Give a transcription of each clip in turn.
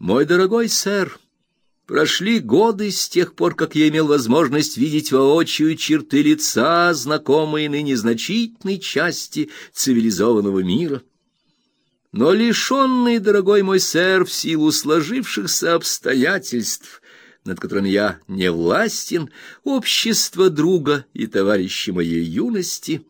Мой дорогой сэр, прошли годы с тех пор, как я имел возможность видеть воочию черты лица, знакомые ныне значительной части цивилизованного мира. Но лишенный, дорогой мой сэр, в силу сложившихся обстоятельств, над которыми я не властен, общество друга и товарища моей юности,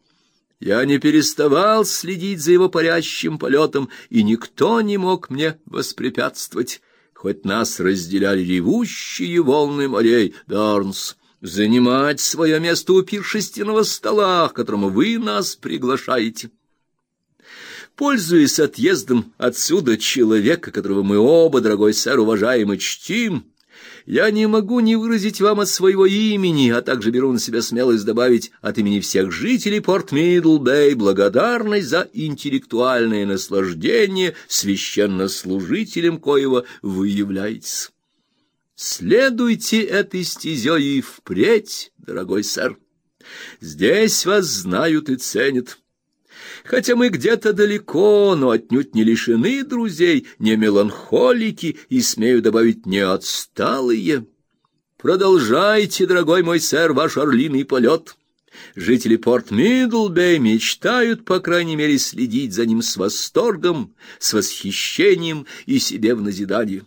я не переставал следить за его парящим полетом, и никто не мог мне воспрепятствовать, хоть нас разделяли ревущие волны морей, Бернс, занимать свое место у пиршественного стола, к которому вы нас приглашаете. Пользуясь отъездом отсюда человека, которого мы оба, дорогой сэр, уважаем и чтим, я не могу не выразить вам от своего имени, а также беру на себя смелость добавить от имени всех жителей Порт-Мидл-Бэй благодарность за интеллектуальное наслаждение священнослужителем, коего вы являетесь. Следуйте этой стезей и впредь, дорогой сэр. Здесь вас знают и ценят. Хотя мы где-то далеко, но отнюдь не лишены друзей, не меланхолики и, смею добавить, не отсталые. Продолжайте, дорогой мой сэр, ваш орлиный полет. Жители Порт-Мидлбей мечтают, по крайней мере, следить за ним с восторгом, с восхищением и себе в назидание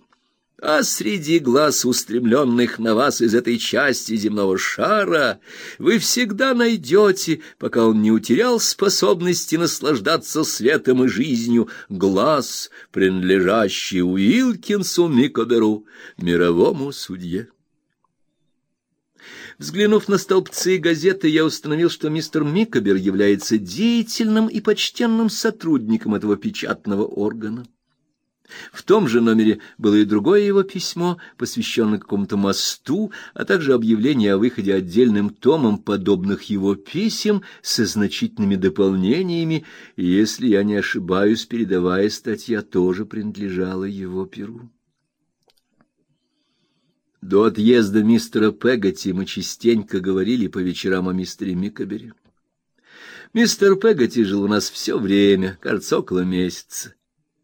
а среди глаз, устремленных на вас из этой части земного шара, вы всегда найдете, пока он не утерял способности наслаждаться светом и жизнью, глаз, принадлежащий Уилкинсу Микоберу, мировому судье. Взглянув на столбцы газеты, я установил, что мистер Микобер является деятельным и почтенным сотрудником этого печатного органа. В том же номере было и другое его письмо, посвященное какому-то мосту, а также объявление о выходе отдельным томом подобных его писем со значительными дополнениями, и, если я не ошибаюсь, передовая статья тоже принадлежала его перу. До отъезда мистера Пегати мы частенько говорили по вечерам о мистере Микобере. Мистер Пегати жил у нас все время, кажется, около месяца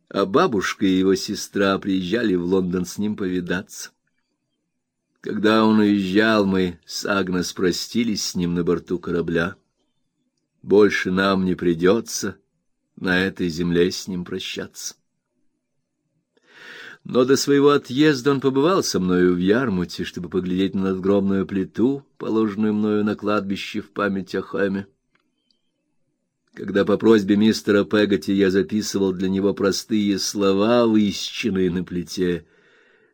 а бабушка и его сестра приезжали в Лондон с ним повидаться. Когда он уезжал, мы с Агнес простились с ним на борту корабля. Больше нам не придется на этой земле с ним прощаться. Но до своего отъезда он побывал со мною в Ярмуте, чтобы поглядеть на надгробную плиту, положенную мною на кладбище в память о Хэме. Когда по просьбе мистера Пегати я записывал для него простые слова, высеченные на плите,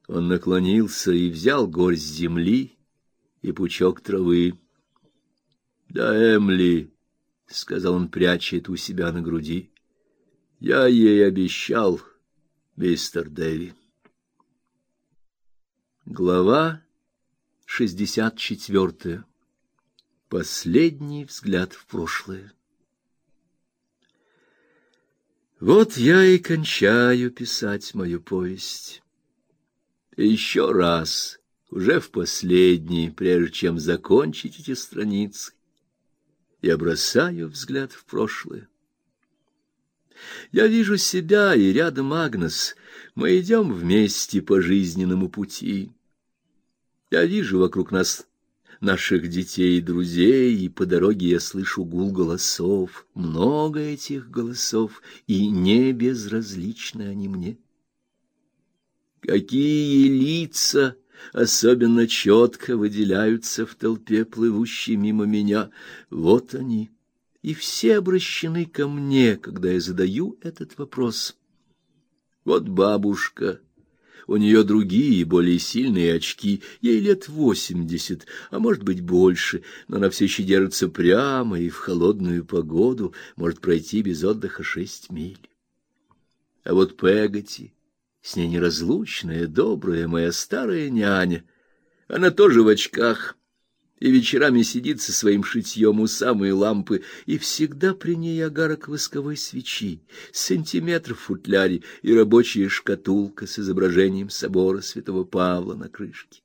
он наклонился и взял горсть земли и пучок травы. "Да, Эмли", сказал он, пряча это у себя на груди. "Я ей обещал, мистер Дэви". Глава шестьдесят четвертая. Последний взгляд в прошлое. Вот я и кончаю писать мою повесть. Еще раз, уже в последний, прежде чем закончить эти страницы, я бросаю взгляд в прошлое. Я вижу себя и рядом Агнес. Мы идем вместе по жизненному пути. Я вижу вокруг нас наших детей и друзей, и по дороге я слышу гул голосов, много этих голосов, и не безразличны они мне. Какие лица особенно четко выделяются в толпе, плывущей мимо меня. Вот они, и все обращены ко мне, когда я задаю этот вопрос. Вот бабушка у нее другие, более сильные очки, ей лет восемьдесят, а может быть больше, но она все еще держится прямо и в холодную погоду может пройти без отдыха шесть миль. А вот Пегати, с ней неразлучная, добрая моя старая няня, она тоже в очках, и вечерами сидит со своим шитьем у самой лампы, и всегда при ней огарок восковой свечи, сантиметр в футляре и рабочая шкатулка с изображением собора святого Павла на крышке.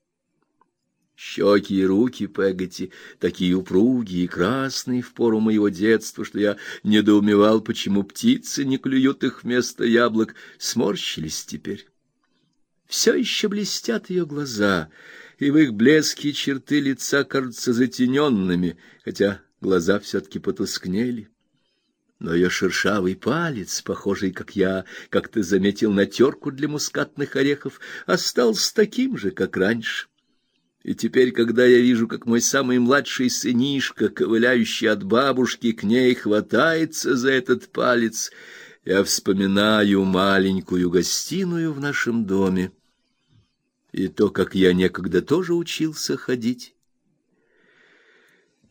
Щеки и руки Пегати такие упругие и красные в пору моего детства, что я недоумевал, почему птицы не клюют их вместо яблок, сморщились теперь. все еще блестят ее глаза, и в их блеске черты лица кажутся затененными, хотя глаза все-таки потускнели. Но ее шершавый палец, похожий, как я как-то заметил, на терку для мускатных орехов, остался таким же, как раньше. И теперь, когда я вижу, как мой самый младший сынишка, ковыляющий от бабушки к ней, хватается за этот палец, я вспоминаю маленькую гостиную в нашем доме и то, как я некогда тоже учился ходить.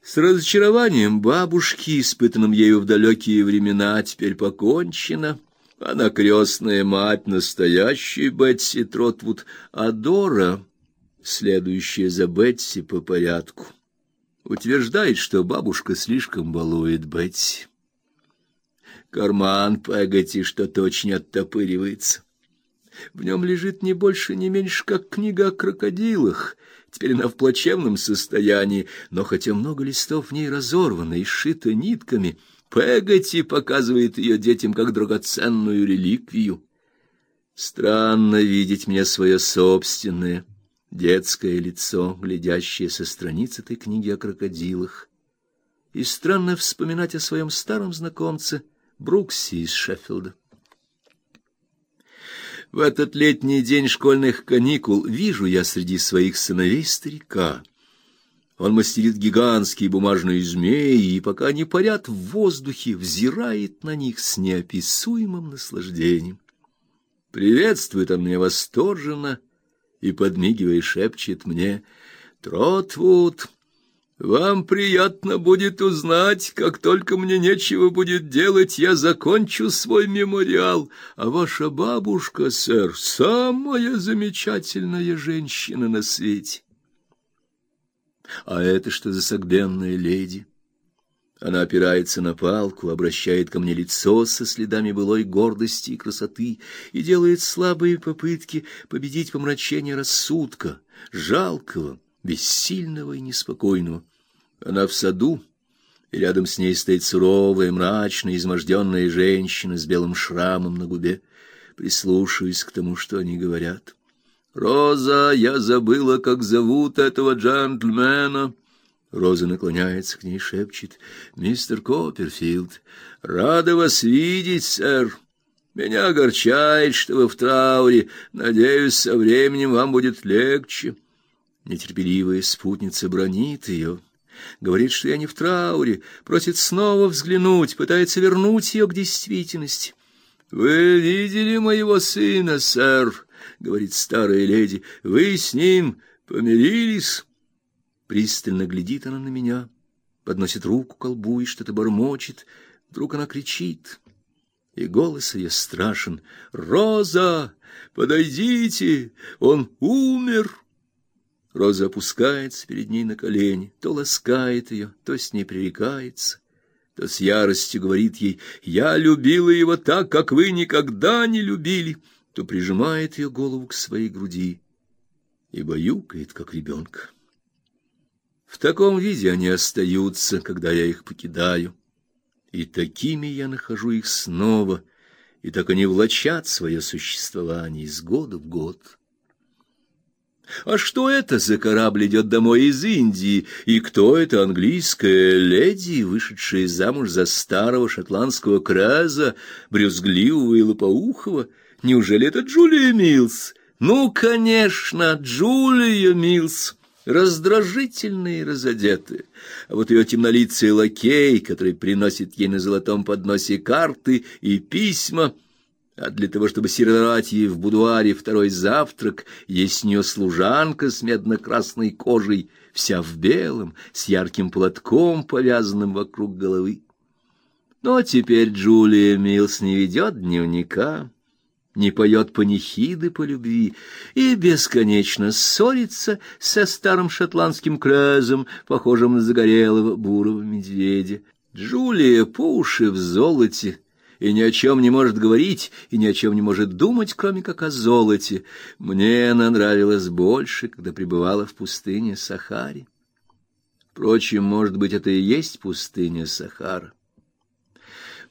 С разочарованием бабушки, испытанным ею в далекие времена, теперь покончено. Она крестная мать настоящей Бетси Тротвуд, а Дора следующая за Бетси по порядку, утверждает, что бабушка слишком балует Бетси. Карман Пегати что-то очень оттопыривается. В нем лежит не больше, не меньше, как книга о крокодилах. Теперь она в плачевном состоянии, но хотя много листов в ней разорвано и сшито нитками, Пегати показывает ее детям как драгоценную реликвию. Странно видеть мне свое собственное детское лицо, глядящее со страниц этой книги о крокодилах. И странно вспоминать о своем старом знакомце Брукси из Шеффилда. В этот летний день школьных каникул вижу я среди своих сыновей старика. Он мастерит гигантские бумажные змеи, и пока они парят в воздухе, взирает на них с неописуемым наслаждением. Приветствует он меня восторженно и, подмигивая, шепчет мне «Тротвуд!» Вам приятно будет узнать, как только мне нечего будет делать, я закончу свой мемориал, а ваша бабушка, сэр, самая замечательная женщина на свете. А это что за согбенная леди? Она опирается на палку, обращает ко мне лицо со следами былой гордости и красоты и делает слабые попытки победить помрачение рассудка, жалкого, бессильного и неспокойного. Она в саду, и рядом с ней стоит суровая, мрачная, изможденная женщина с белым шрамом на губе. Прислушиваюсь к тому, что они говорят. «Роза, я забыла, как зовут этого джентльмена». Роза наклоняется к ней, шепчет. «Мистер Копперфилд, рада вас видеть, сэр. Меня огорчает, что вы в трауре. Надеюсь, со временем вам будет легче». Нетерпеливая спутница бронит ее. Говорит, что я не в трауре, просит снова взглянуть, пытается вернуть ее к действительности. Вы видели моего сына, сэр, говорит старая леди. Вы с ним помирились? Пристально глядит она на меня, подносит руку к колбу и что-то бормочет. Вдруг она кричит, и голос ее страшен: "Роза, подойдите, он умер!" Роза опускается перед ней на колени, то ласкает ее, то с ней пререкается, то с яростью говорит ей: "Я любила его так, как вы никогда не любили", то прижимает ее голову к своей груди и баюкает, как ребенка. В таком виде они остаются, когда я их покидаю, и такими я нахожу их снова, и так они влачат свое существование из года в год. А что это за корабль идет домой из Индии, и кто эта английская леди, вышедшая замуж за старого шотландского краза, брюзгливого и лопоухого? Неужели это Джулия Милс? Ну, конечно, Джулия Милс раздражительная и разодетая. А вот ее темнолицый лакей, который приносит ей на золотом подносе карты и письма — а для того, чтобы сервировать ей в будуаре второй завтрак, есть у нее служанка с медно-красной кожей, вся в белом, с ярким платком, повязанным вокруг головы. Но теперь Джулия Милс не ведет дневника, не поет панихиды по любви и бесконечно ссорится со старым шотландским кразом, похожим на загорелого бурого медведя. Джулия по уши в золоте, и ни о чем не может говорить, и ни о чем не может думать, кроме как о золоте. Мне она нравилась больше, когда пребывала в пустыне Сахаре. Впрочем, может быть, это и есть пустыня Сахара.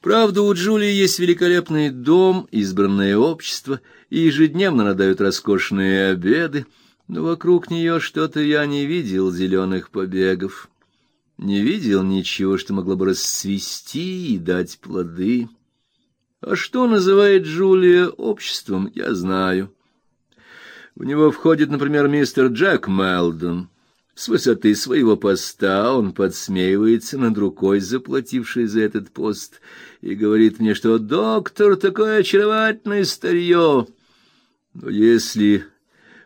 Правда, у Джулии есть великолепный дом, избранное общество, и ежедневно надают роскошные обеды, но вокруг нее что-то я не видел зеленых побегов, не видел ничего, что могло бы расцвести и дать плоды. А что называет Джулия обществом, я знаю. В него входит, например, мистер Джек Мелдон — с высоты своего поста он подсмеивается над рукой, заплатившей за этот пост, и говорит мне, что доктор такое очаровательное старье. Но если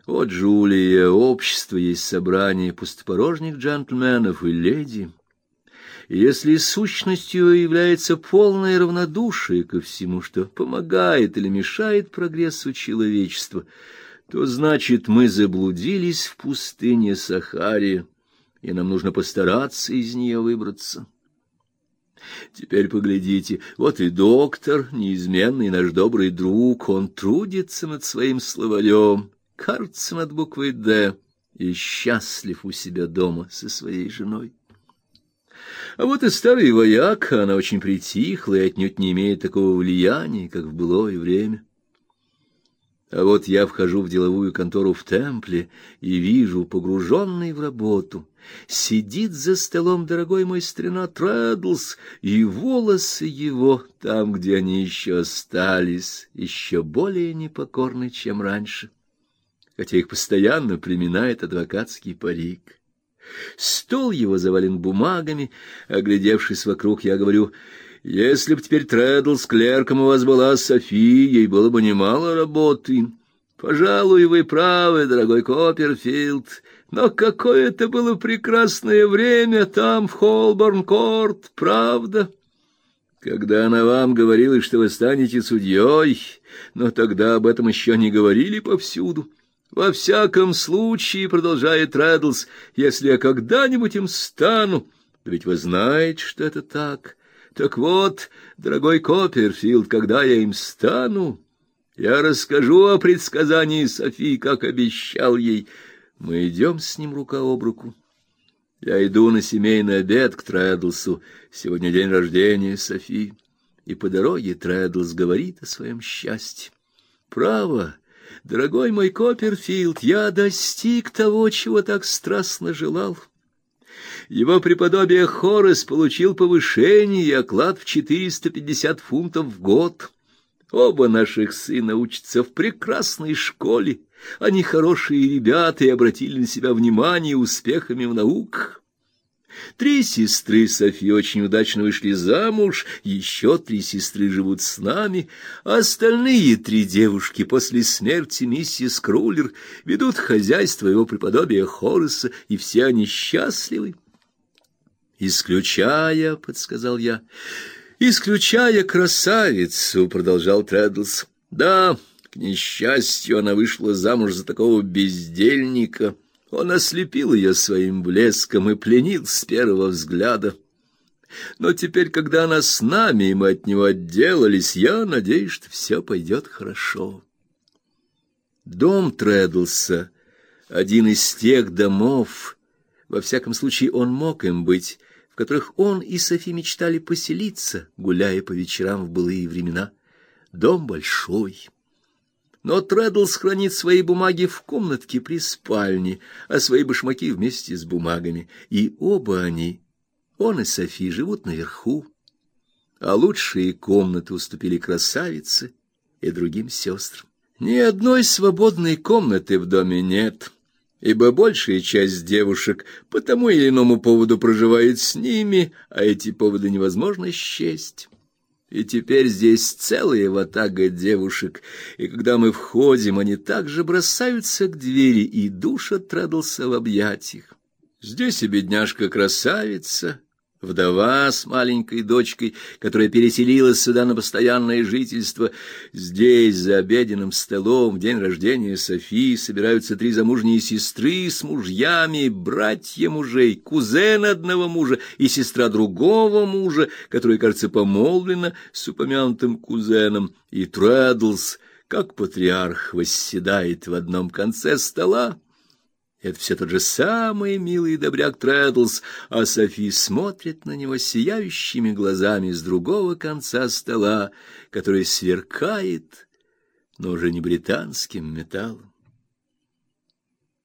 от Джулия общество есть собрание пустопорожних джентльменов и леди, если сущностью является полное равнодушие ко всему, что помогает или мешает прогрессу человечества, то значит, мы заблудились в пустыне Сахаре, и нам нужно постараться из нее выбраться. Теперь поглядите, вот и доктор, неизменный наш добрый друг, он трудится над своим словарем, кажется, над буквой «Д», и счастлив у себя дома со своей женой. А вот и старый вояк, она очень притихла и отнюдь не имеет такого влияния, как в былое время. А вот я вхожу в деловую контору в Темпле и вижу, погруженный в работу, сидит за столом дорогой мой старина Трэддлс, и волосы его, там, где они еще остались, еще более непокорны, чем раньше, хотя их постоянно приминает адвокатский парик. Стол его завален бумагами, оглядевшись вокруг, я говорю — если б теперь Трэдл с клерком у вас была София, ей было бы немало работы. Пожалуй, вы правы, дорогой Копперфилд, но какое это было прекрасное время там, в Холборн-Корт, правда? Когда она вам говорила, что вы станете судьей, но тогда об этом еще не говорили повсюду. Во всяком случае, продолжает Трэддлс, если я когда-нибудь им стану, да ведь вы знаете, что это так, — так вот, дорогой Копперфилд, когда я им стану, я расскажу о предсказании Софии, как обещал ей. Мы идем с ним рука об руку. Я иду на семейный обед к Трэддлсу. Сегодня день рождения Софии. И по дороге Трэддлс говорит о своем счастье. Право, дорогой мой Копперфилд, я достиг того, чего так страстно желал. Его преподобие Хорес получил повышение и оклад в 450 фунтов в год. Оба наших сына учатся в прекрасной школе. Они хорошие ребята и обратили на себя внимание успехами в науках. Три сестры Софи очень удачно вышли замуж, еще три сестры живут с нами, а остальные три девушки после смерти миссис Крулер ведут хозяйство его преподобия Хорреса, и все они счастливы. Исключая, подсказал я. Исключая красавицу, продолжал Трэддлс. Да, к несчастью, она вышла замуж за такого бездельника. Он ослепил ее своим блеском и пленил с первого взгляда. Но теперь, когда она с нами, и мы от него отделались, я надеюсь, что все пойдет хорошо. Дом Трэддлса — один из тех домов, во всяком случае он мог им быть, в которых он и Софи мечтали поселиться, гуляя по вечерам в былые времена. Дом большой. Но Трэддлс хранит свои бумаги в комнатке при спальне, а свои башмаки вместе с бумагами. И оба они, он и Софи, живут наверху. А лучшие комнаты уступили красавице и другим сестрам. Ни одной свободной комнаты в доме нет ибо большая часть девушек по тому или иному поводу проживает с ними, а эти поводы невозможно счесть. И теперь здесь целая ватага девушек, и когда мы входим, они также бросаются к двери и душат Трэддлса в объятиях. Здесь и бедняжка-красавица, вдова с маленькой дочкой, которая переселилась сюда на постоянное жительство. Здесь, за обеденным столом, в день рождения Софии, собираются три замужние сестры с мужьями, братья мужей, кузен одного мужа и сестра другого мужа, которая, кажется, помолвлена с упомянутым кузеном, и Трэддлс, как патриарх, восседает в одном конце стола, Это все тот же самый милый добряк Трэддлс, а Софи смотрит на него сияющими глазами с другого конца стола, который сверкает, но уже не британским металлом.